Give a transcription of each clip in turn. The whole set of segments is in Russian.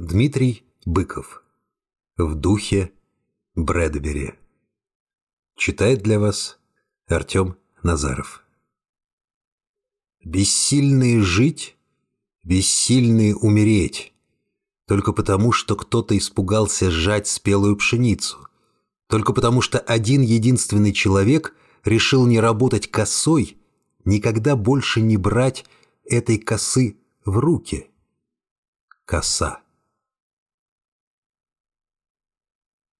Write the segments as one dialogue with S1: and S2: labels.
S1: Дмитрий Быков. В духе Брэдбери. Читает для вас Артем Назаров. Бессильные жить, бессильные умереть. Только потому, что кто-то испугался сжать спелую пшеницу. Только потому, что один единственный человек решил не работать косой, никогда больше не брать этой косы в руки. Коса.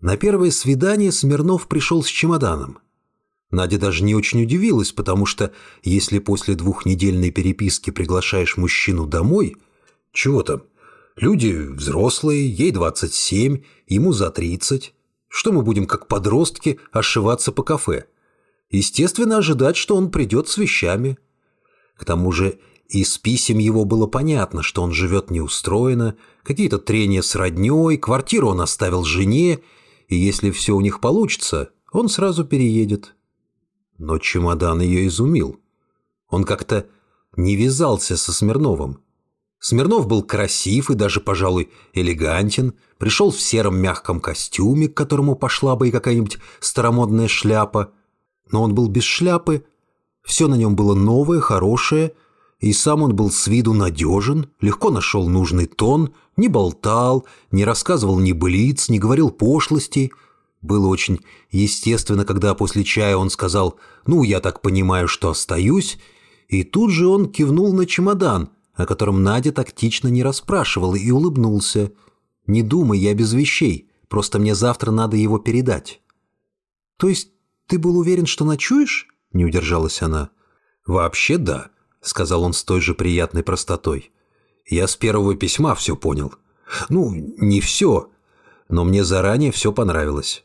S1: На первое свидание Смирнов пришел с чемоданом. Надя даже не очень удивилась, потому что если после двухнедельной переписки приглашаешь мужчину домой, чего там, люди взрослые, ей 27, ему за 30, что мы будем как подростки ошиваться по кафе? Естественно, ожидать, что он придет с вещами. К тому же из писем его было понятно, что он живет неустроенно, какие-то трения с родней, квартиру он оставил жене, и если все у них получится, он сразу переедет. Но чемодан ее изумил. Он как-то не вязался со Смирновым. Смирнов был красив и даже, пожалуй, элегантен, пришел в сером мягком костюме, к которому пошла бы и какая-нибудь старомодная шляпа. Но он был без шляпы, все на нем было новое, хорошее, и сам он был с виду надежен, легко нашел нужный тон, не болтал, не рассказывал ни былиц, не говорил пошлостей. Было очень естественно, когда после чая он сказал «Ну, я так понимаю, что остаюсь», и тут же он кивнул на чемодан, о котором Надя тактично не расспрашивала, и улыбнулся. «Не думай, я без вещей, просто мне завтра надо его передать». «То есть ты был уверен, что ночуешь?» – не удержалась она. «Вообще да», — сказал он с той же приятной простотой. «Я с первого письма все понял. Ну, не все, но мне заранее все понравилось».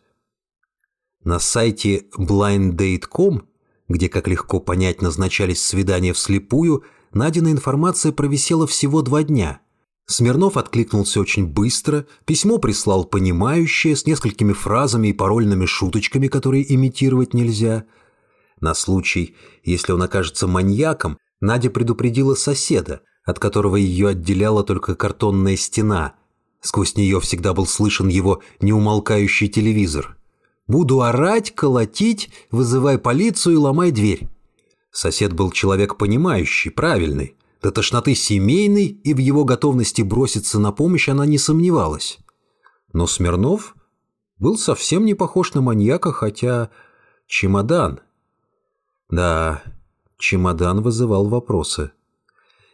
S1: На сайте blinddate.com, где, как легко понять, назначались свидания вслепую, Надина информация провисела всего два дня. Смирнов откликнулся очень быстро, письмо прислал понимающее, с несколькими фразами и парольными шуточками, которые имитировать нельзя. На случай, если он окажется маньяком, Надя предупредила соседа, от которого ее отделяла только картонная стена. Сквозь нее всегда был слышен его неумолкающий телевизор. «Буду орать, колотить, вызывай полицию и ломай дверь». Сосед был человек понимающий, правильный, до тошноты семейный, и в его готовности броситься на помощь она не сомневалась. Но Смирнов был совсем не похож на маньяка, хотя чемодан. Да, Чемодан вызывал вопросы.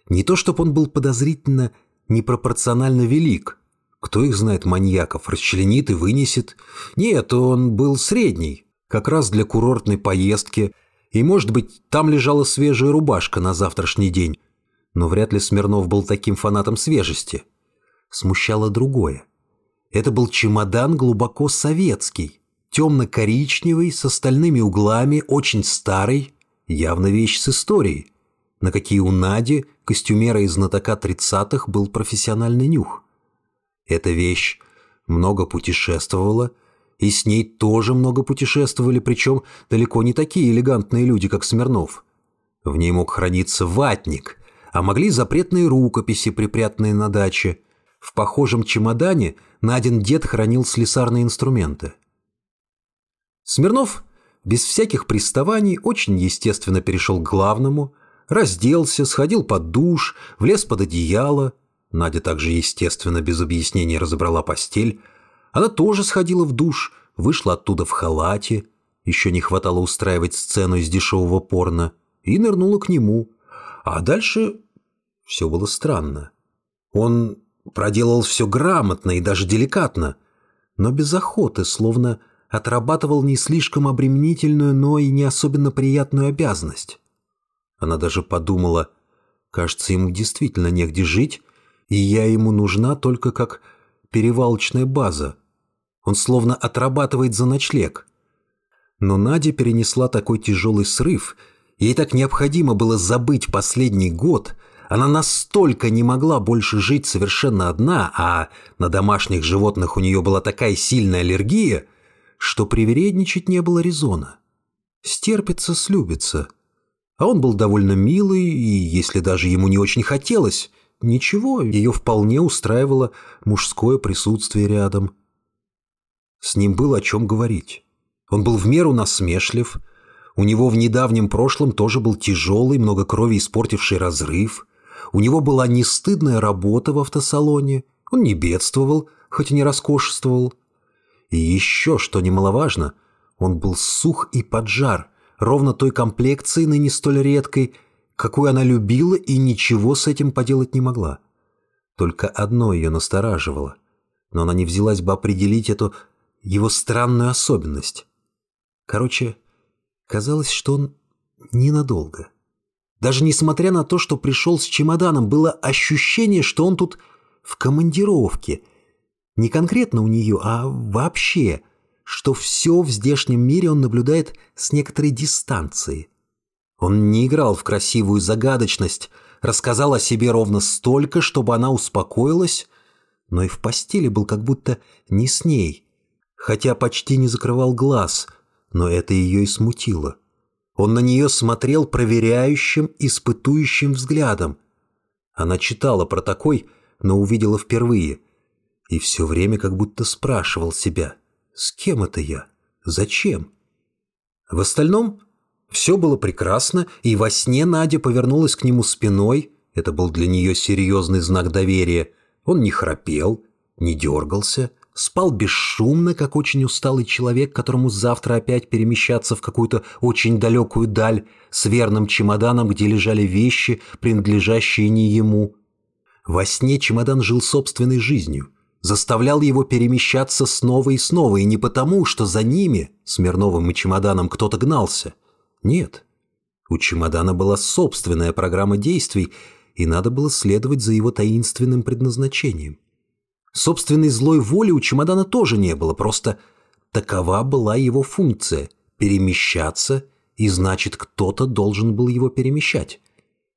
S1: Не то, чтобы он был подозрительно непропорционально велик. Кто их знает маньяков, расчленит и вынесет. Нет, он был средний, как раз для курортной поездки. И, может быть, там лежала свежая рубашка на завтрашний день. Но вряд ли Смирнов был таким фанатом свежести. Смущало другое. Это был чемодан глубоко советский, темно-коричневый, с остальными углами, очень старый, Явно вещь с историей, на какие у Нади, костюмера и знатока тридцатых, был профессиональный нюх. Эта вещь много путешествовала, и с ней тоже много путешествовали, причем далеко не такие элегантные люди, как Смирнов. В ней мог храниться ватник, а могли запретные рукописи, припрятанные на даче. В похожем чемодане Надин дед хранил слесарные инструменты. Смирнов без всяких приставаний очень естественно перешел к главному, разделся, сходил под душ, влез под одеяло. Надя также естественно без объяснений разобрала постель. Она тоже сходила в душ, вышла оттуда в халате, еще не хватало устраивать сцену из дешевого порно, и нырнула к нему. А дальше все было странно. Он проделал все грамотно и даже деликатно, но без охоты, словно отрабатывал не слишком обременительную, но и не особенно приятную обязанность. Она даже подумала, кажется, ему действительно негде жить, и я ему нужна только как перевалочная база. Он словно отрабатывает за ночлег. Но Надя перенесла такой тяжелый срыв, ей так необходимо было забыть последний год, она настолько не могла больше жить совершенно одна, а на домашних животных у нее была такая сильная аллергия – что привередничать не было резона. Стерпится, слюбится. А он был довольно милый, и если даже ему не очень хотелось, ничего, ее вполне устраивало мужское присутствие рядом. С ним было о чем говорить. Он был в меру насмешлив, у него в недавнем прошлом тоже был тяжелый, много крови испортивший разрыв. У него была нестыдная работа в автосалоне. Он не бедствовал, хоть и не роскошествовал. И еще, что немаловажно, он был сух и поджар, ровно той комплекции, ныне столь редкой, какую она любила и ничего с этим поделать не могла. Только одно ее настораживало, но она не взялась бы определить эту его странную особенность. Короче, Казалось, что он ненадолго. Даже несмотря на то, что пришел с чемоданом, было ощущение, что он тут в командировке. Не конкретно у нее, а вообще, что все в здешнем мире он наблюдает с некоторой дистанции. Он не играл в красивую загадочность, рассказал о себе ровно столько, чтобы она успокоилась, но и в постели был как будто не с ней, хотя почти не закрывал глаз – но это ее и смутило. Он на нее смотрел проверяющим, испытующим взглядом. Она читала про такой, но увидела впервые. И все время как будто спрашивал себя, с кем это я? Зачем? В остальном все было прекрасно, и во сне Надя повернулась к нему спиной. Это был для нее серьезный знак доверия. Он не храпел, не дергался, спал бесшумно, как очень усталый человек, которому завтра опять перемещаться в какую-то очень далекую даль с верным чемоданом, где лежали вещи, принадлежащие не ему. Во сне чемодан жил собственной жизнью, заставлял его перемещаться снова и снова, и не потому, что за ними, Смирновым и чемоданом, кто-то гнался. Нет, у чемодана была собственная программа действий, и надо было следовать за его таинственным предназначением. Собственной злой воли у чемодана тоже не было, просто такова была его функция – перемещаться, и значит, кто-то должен был его перемещать.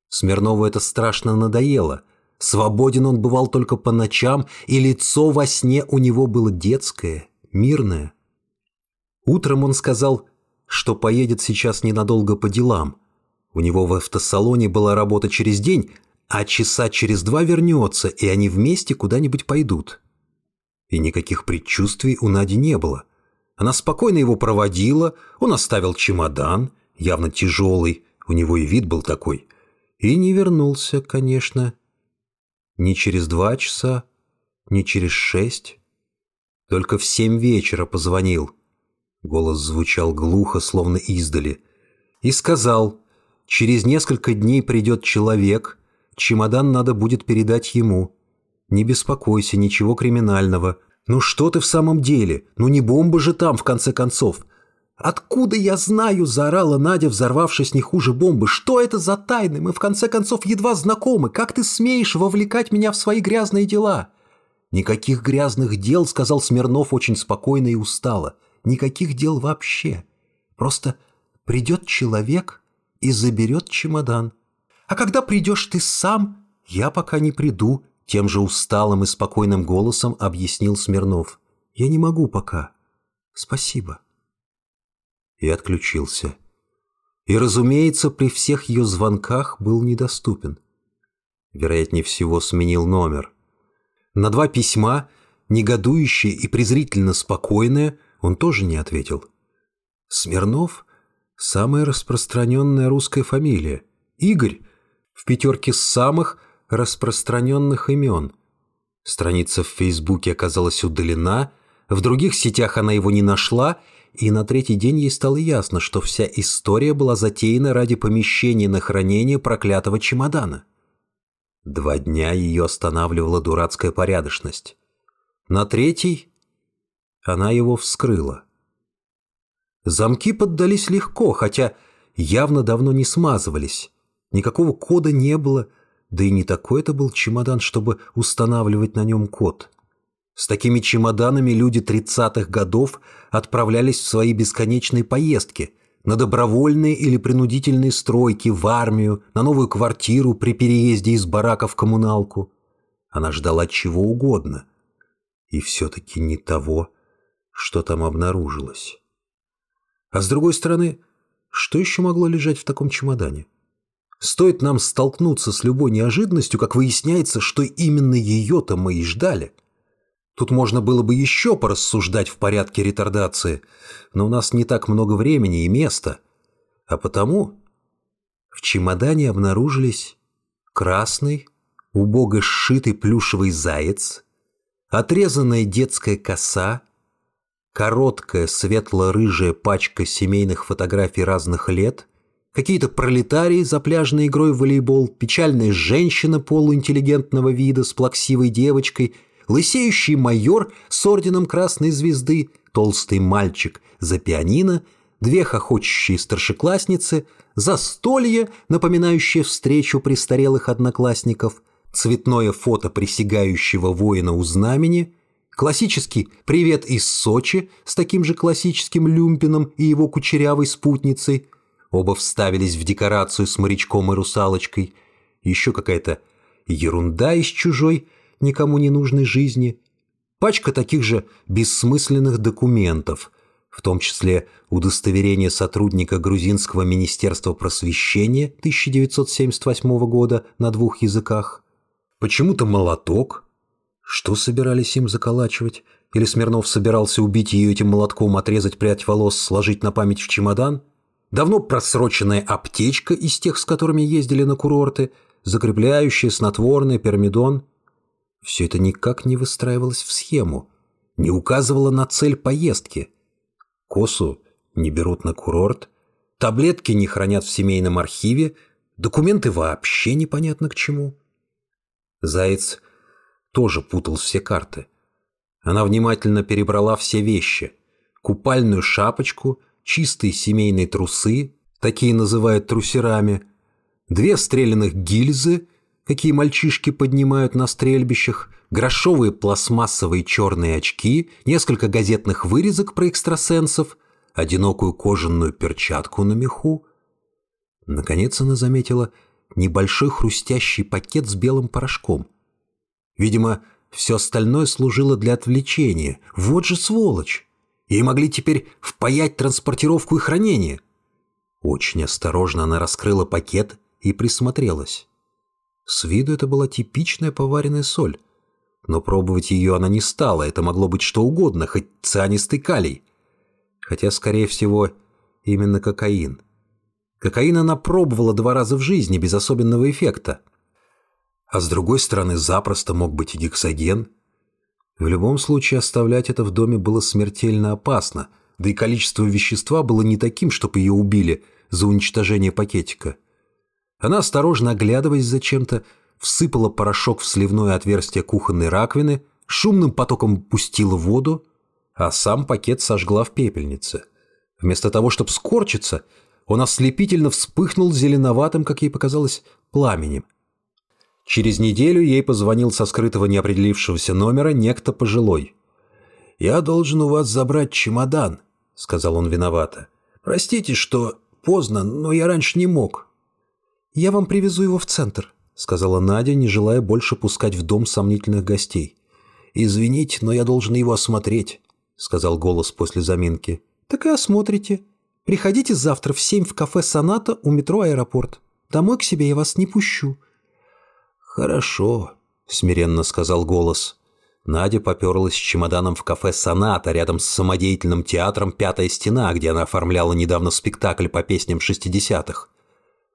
S1: Смирнову это страшно надоело. Свободен он бывал только по ночам, и лицо во сне у него было детское, мирное. Утром он сказал, что поедет сейчас ненадолго по делам. У него в автосалоне была работа через день, а часа через два вернется, и они вместе куда-нибудь пойдут. И никаких предчувствий у Нади не было. Она спокойно его проводила, он оставил чемодан, явно тяжелый, у него и вид был такой, и не вернулся, конечно. Ни через два часа, ни через шесть. Только в семь вечера позвонил. Голос звучал глухо, словно издали. И сказал, через несколько дней придет человек — Чемодан надо будет передать ему. Не беспокойся, ничего криминального. Ну что ты в самом деле? Ну не бомба же там, в конце концов. «Откуда я знаю?» – заорала Надя, взорвавшись не хуже бомбы. «Что это за тайны? Мы, в конце концов, едва знакомы. Как ты смеешь вовлекать меня в свои грязные дела?» «Никаких грязных дел», – сказал Смирнов очень спокойно и устало. «Никаких дел вообще. Просто придет человек и заберет чемодан. А когда придешь ты сам, я пока не приду, тем же усталым и спокойным голосом объяснил Смирнов. Я не могу пока. Спасибо. И отключился. И, разумеется, при всех ее звонках был недоступен. Вероятнее всего, сменил номер. На два письма, негодующие и презрительно спокойное, он тоже не ответил. Смирнов – самая распространенная русская фамилия. Игорь в пятерке самых распространенных имен. Страница в Фейсбуке оказалась удалена, в других сетях она его не нашла, и на третий день ей стало ясно, что вся история была затеяна ради помещения на хранение проклятого чемодана. Два дня ее останавливала дурацкая порядочность. На третий она его вскрыла. Замки поддались легко, хотя явно давно не смазывались. Никакого кода не было, да и не такой это был чемодан, чтобы устанавливать на нем код. С такими чемоданами люди 30-х годов отправлялись в свои бесконечные поездки на добровольные или принудительные стройки, в армию, на новую квартиру при переезде из барака в коммуналку. Она ждала чего угодно. И все-таки не того, что там обнаружилось. А с другой стороны, что еще могло лежать в таком чемодане? Стоит нам столкнуться с любой неожиданностью, как выясняется, что именно ее-то мы и ждали. Тут можно было бы еще порассуждать в порядке ретардации, но у нас не так много времени и места. А потому в чемодане обнаружились красный, убого сшитый плюшевый заяц, отрезанная детская коса, короткая светло-рыжая пачка семейных фотографий разных лет, какие-то пролетарии за пляжной игрой в волейбол, печальная женщина полуинтеллигентного вида с плаксивой девочкой, лысеющий майор с орденом Красной Звезды, толстый мальчик за пианино, две хохочущие старшеклассницы, застолье, напоминающее встречу престарелых одноклассников, цветное фото присягающего воина у знамени – Классический «Привет из Сочи» с таким же классическим Люмпином и его кучерявой спутницей. Оба вставились в декорацию с морячком и русалочкой. Еще какая-то ерунда из чужой, никому не нужной жизни. Пачка таких же бессмысленных документов, в том числе удостоверение сотрудника Грузинского министерства просвещения 1978 года на двух языках. Почему-то молоток – что собирались им заколачивать? Или Смирнов собирался убить ее этим молотком, отрезать прядь волос, сложить на память в чемодан? Давно просроченная аптечка из тех, с которыми ездили на курорты, закрепляющая, снотворное, пермидон. Все это никак не выстраивалось в схему, не указывало на цель поездки. Косу не берут на курорт, таблетки не хранят в семейном архиве, документы вообще непонятно к чему. Заяц тоже путал все карты. Она внимательно перебрала все вещи. Купальную шапочку, чистые семейные трусы, такие называют трусерами, две стрелянных гильзы, какие мальчишки поднимают на стрельбищах, грошовые пластмассовые черные очки, несколько газетных вырезок про экстрасенсов, одинокую кожаную перчатку на меху. Наконец она заметила небольшой хрустящий пакет с белым порошком. Видимо, все остальное служило для отвлечения. Вот же сволочь! Ей могли теперь впаять транспортировку и хранение. Очень осторожно она раскрыла пакет и присмотрелась. С виду это была типичная поваренная соль. Но пробовать ее она не стала, это могло быть что угодно, хоть цианистый калий. Хотя, скорее всего, именно кокаин. Кокаин она пробовала два раза в жизни без особенного эффекта. А с другой стороны, запросто мог быть и гексоген. В любом случае, оставлять это в доме было смертельно опасно, да и количество вещества было не таким, чтобы ее убили за уничтожение пакетика. Она, осторожно оглядываясь зачем-то, всыпала порошок в сливное отверстие кухонной раковины, шумным потоком пустила воду, а сам пакет сожгла в пепельнице. Вместо того, чтобы скорчиться, он ослепительно вспыхнул зеленоватым, как ей показалось, пламенем. Через неделю ей позвонил со скрытого неопределившегося номера некто пожилой. «Я должен у вас забрать чемодан», — сказал он виновато. «Простите, что поздно, но я раньше не мог». «Я вам привезу его в центр», — сказала Надя, не желая больше пускать в дом сомнительных гостей. «Извините, но я должен его осмотреть», — сказал голос после заминки. «Так и осмотрите. Приходите завтра в семь в кафе «Соната» у метро «Аэропорт». Домой к себе я вас не пущу. «Хорошо», — смиренно сказал голос. Надя поперлась с чемоданом в кафе «Соната» рядом с самодеятельным театром «Пятая стена», где она оформляла недавно спектакль по песням шестидесятых.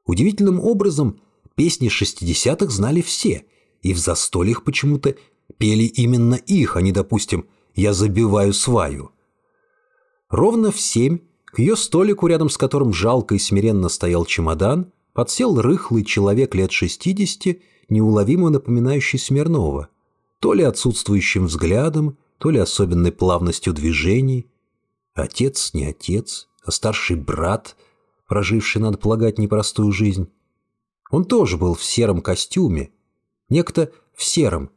S1: Удивительным образом песни шестидесятых знали все, и в застольях почему-то пели именно их, а не, допустим, «Я забиваю сваю». Ровно в семь к ее столику, рядом с которым жалко и смиренно стоял чемодан, подсел рыхлый человек лет шестидесяти неуловимо напоминающий Смирнова, то ли отсутствующим взглядом, то ли особенной плавностью движений. Отец не отец, а старший брат, проживший, надо полагать, непростую жизнь. Он тоже был в сером костюме, некто в сером.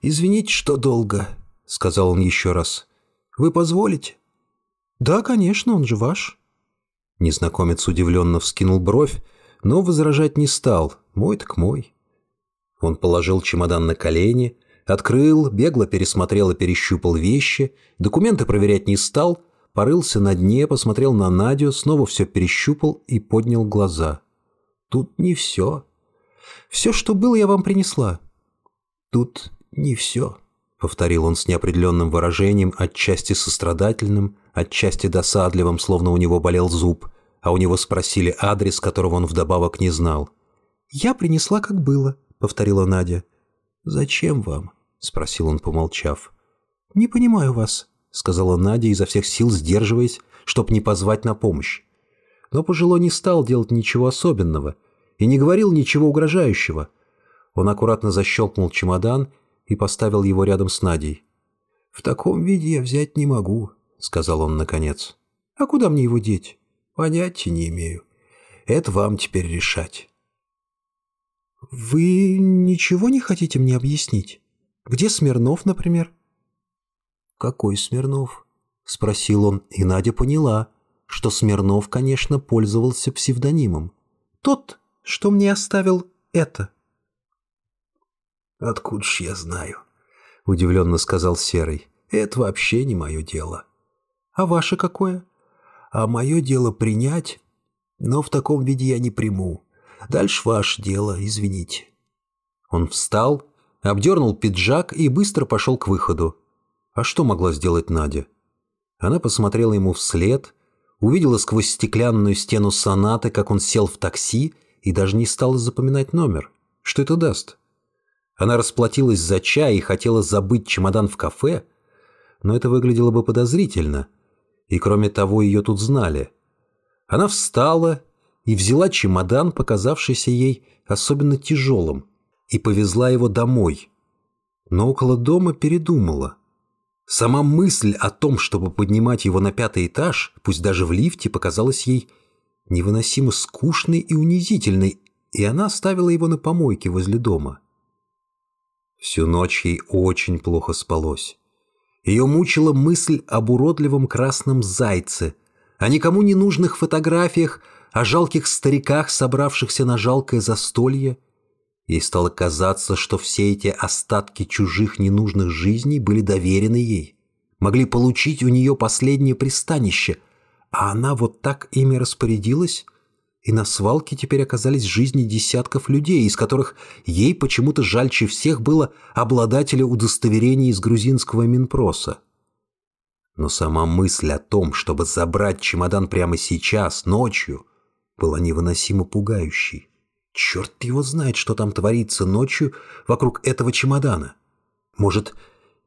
S1: «Извините, что долго», — сказал он еще раз. «Вы позволите?» «Да, конечно, он же ваш». Незнакомец удивленно вскинул бровь, но возражать не стал. Мой так мой. Он положил чемодан на колени, открыл, бегло пересмотрел и перещупал вещи, документы проверять не стал, порылся на дне, посмотрел на Надю, снова все перещупал и поднял глаза. Тут не все. Все, что было, я вам принесла. Тут не все, повторил он с неопределенным выражением, отчасти сострадательным, отчасти досадливым, словно у него болел зуб, а у него спросили адрес, которого он вдобавок не знал. «Я принесла, как было», — повторила Надя. «Зачем вам?» — спросил он, помолчав. «Не понимаю вас», — сказала Надя, изо всех сил сдерживаясь, чтоб не позвать на помощь. Но пожилой не стал делать ничего особенного и не говорил ничего угрожающего. Он аккуратно защелкнул чемодан и поставил его рядом с Надей. «В таком виде я взять не могу», — сказал он наконец. «А куда мне его деть?» «Понятия не имею. Это вам теперь решать». «Вы ничего не хотите мне объяснить? Где Смирнов, например?» «Какой Смирнов?» — спросил он, и Надя поняла, что Смирнов, конечно, пользовался псевдонимом. «Тот, что мне оставил это».
S2: «Откуда ж я знаю?» — удивленно сказал Серый. «Это вообще не мое дело».
S1: «А ваше какое?»
S2: «А мое дело принять, но в таком виде я не приму. Дальше ваше дело, извините».
S1: Он встал, обдернул пиджак и быстро пошел к выходу. А что могла сделать Надя? Она посмотрела ему вслед, увидела сквозь стеклянную стену сонаты, как он сел в такси и даже не стала запоминать номер. Что это даст? Она расплатилась за чай и хотела забыть чемодан в кафе, но это выглядело бы подозрительно. И кроме того, ее тут знали. Она встала и взяла чемодан, показавшийся ей особенно тяжелым, и повезла его домой. Но около дома передумала. Сама мысль о том, чтобы поднимать его на пятый этаж, пусть даже в лифте, показалась ей невыносимо скучной и унизительной, и она оставила его на помойке возле дома. Всю ночь ей очень плохо спалось. Ее мучила мысль об уродливом красном зайце, о никому не нужных фотографиях, о жалких стариках, собравшихся на жалкое застолье. Ей стало казаться, что все эти остатки чужих ненужных жизней были доверены ей, могли получить у нее последнее пристанище, а она вот так ими распорядилась — и на свалке теперь оказались жизни десятков людей, из которых ей почему-то жальче всех было обладателя удостоверения из грузинского Минпроса. Но сама мысль о том, чтобы забрать чемодан прямо сейчас, ночью, была невыносимо пугающей. Черт его знает, что там творится ночью вокруг этого чемодана. Может,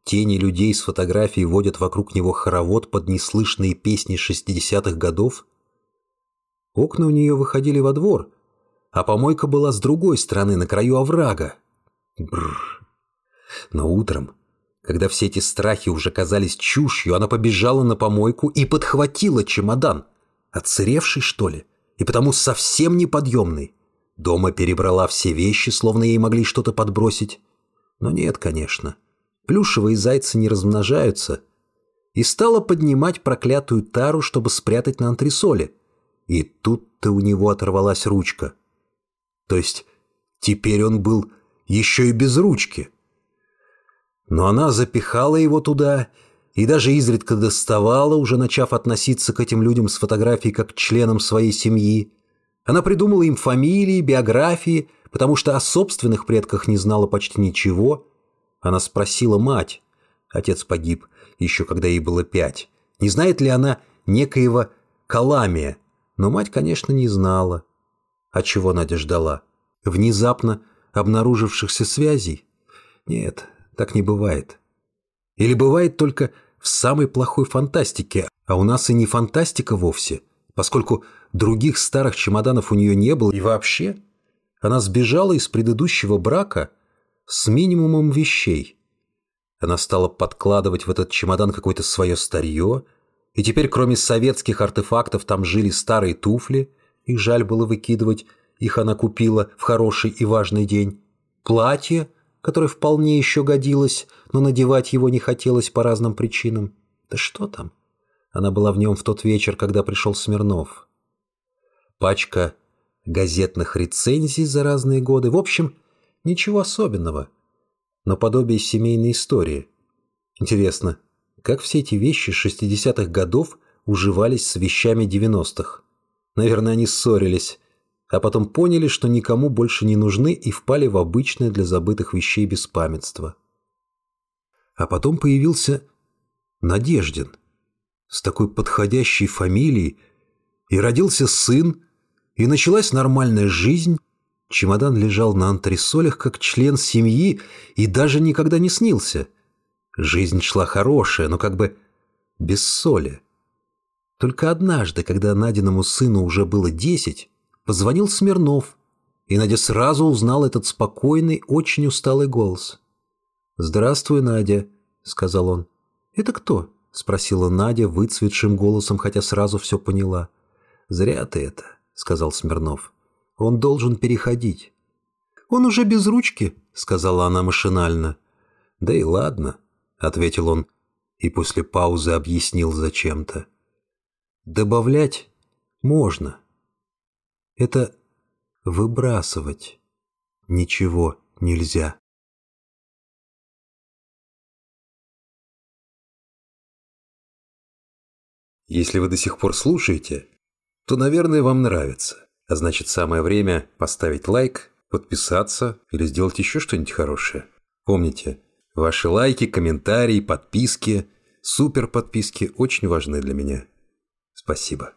S1: тени людей с фотографией водят вокруг него хоровод под неслышные песни шестидесятых годов – Окна у нее выходили во двор, а помойка была с другой стороны, на краю оврага. Бррр. Но утром, когда все эти страхи уже казались чушью, она побежала на помойку и подхватила чемодан. Отсыревший, что ли? И потому совсем неподъемный. Дома перебрала все вещи, словно ей могли что-то подбросить. Но нет, конечно. Плюшевые зайцы не размножаются. И стала поднимать проклятую тару, чтобы спрятать на антресоле – и тут-то у него оторвалась ручка. То есть теперь он был еще и без ручки. Но она запихала его туда и даже изредка доставала, уже начав относиться к этим людям с фотографией как к членам своей семьи. Она придумала им фамилии, биографии, потому что о собственных предках не знала почти ничего. Она спросила мать, отец погиб еще когда ей было пять, не знает ли она некоего Каламия, но мать, конечно, не знала. А чего Надя ждала? Внезапно обнаружившихся связей? Нет, так не бывает. Или бывает только в самой плохой фантастике, а у нас и не фантастика вовсе, поскольку других старых чемоданов у нее не было, и вообще она сбежала из предыдущего брака с минимумом вещей. Она стала подкладывать в этот чемодан какое-то свое старье – и теперь, кроме советских артефактов, там жили старые туфли, их жаль было выкидывать, их она купила в хороший и важный день. Платье, которое вполне еще годилось, но надевать его не хотелось по разным причинам. Да что там? Она была в нем в тот вечер, когда пришел Смирнов. Пачка газетных рецензий за разные годы. В общем, ничего особенного, но подобие семейной истории. Интересно, как все эти вещи 60-х годов уживались с вещами 90-х. Наверное, они ссорились. а потом поняли, что никому больше не нужны и впали в обычное для забытых вещей беспамятство. А потом появился Надеждин с такой подходящей фамилией, и родился сын, и началась нормальная жизнь. Чемодан лежал на антресолях как член семьи и даже никогда не снился. Жизнь шла хорошая, но как бы без соли. Только однажды, когда Надиному сыну уже было десять, позвонил Смирнов, и Надя сразу узнал этот спокойный, очень усталый голос. «Здравствуй, Надя», — сказал он. «Это кто?» — спросила Надя выцветшим голосом, хотя сразу все поняла. «Зря ты это», — сказал Смирнов. «Он должен переходить». «Он уже без ручки», — сказала она машинально. «Да и ладно», — ответил он и после паузы объяснил зачем-то. «Добавлять можно. Это выбрасывать ничего нельзя». Если вы до сих пор слушаете, то, наверное, вам нравится. А значит, самое время поставить лайк, подписаться или сделать еще что-нибудь хорошее. Помните, ваши лайки, комментарии, подписки, супер подписки очень важны для меня. Спасибо.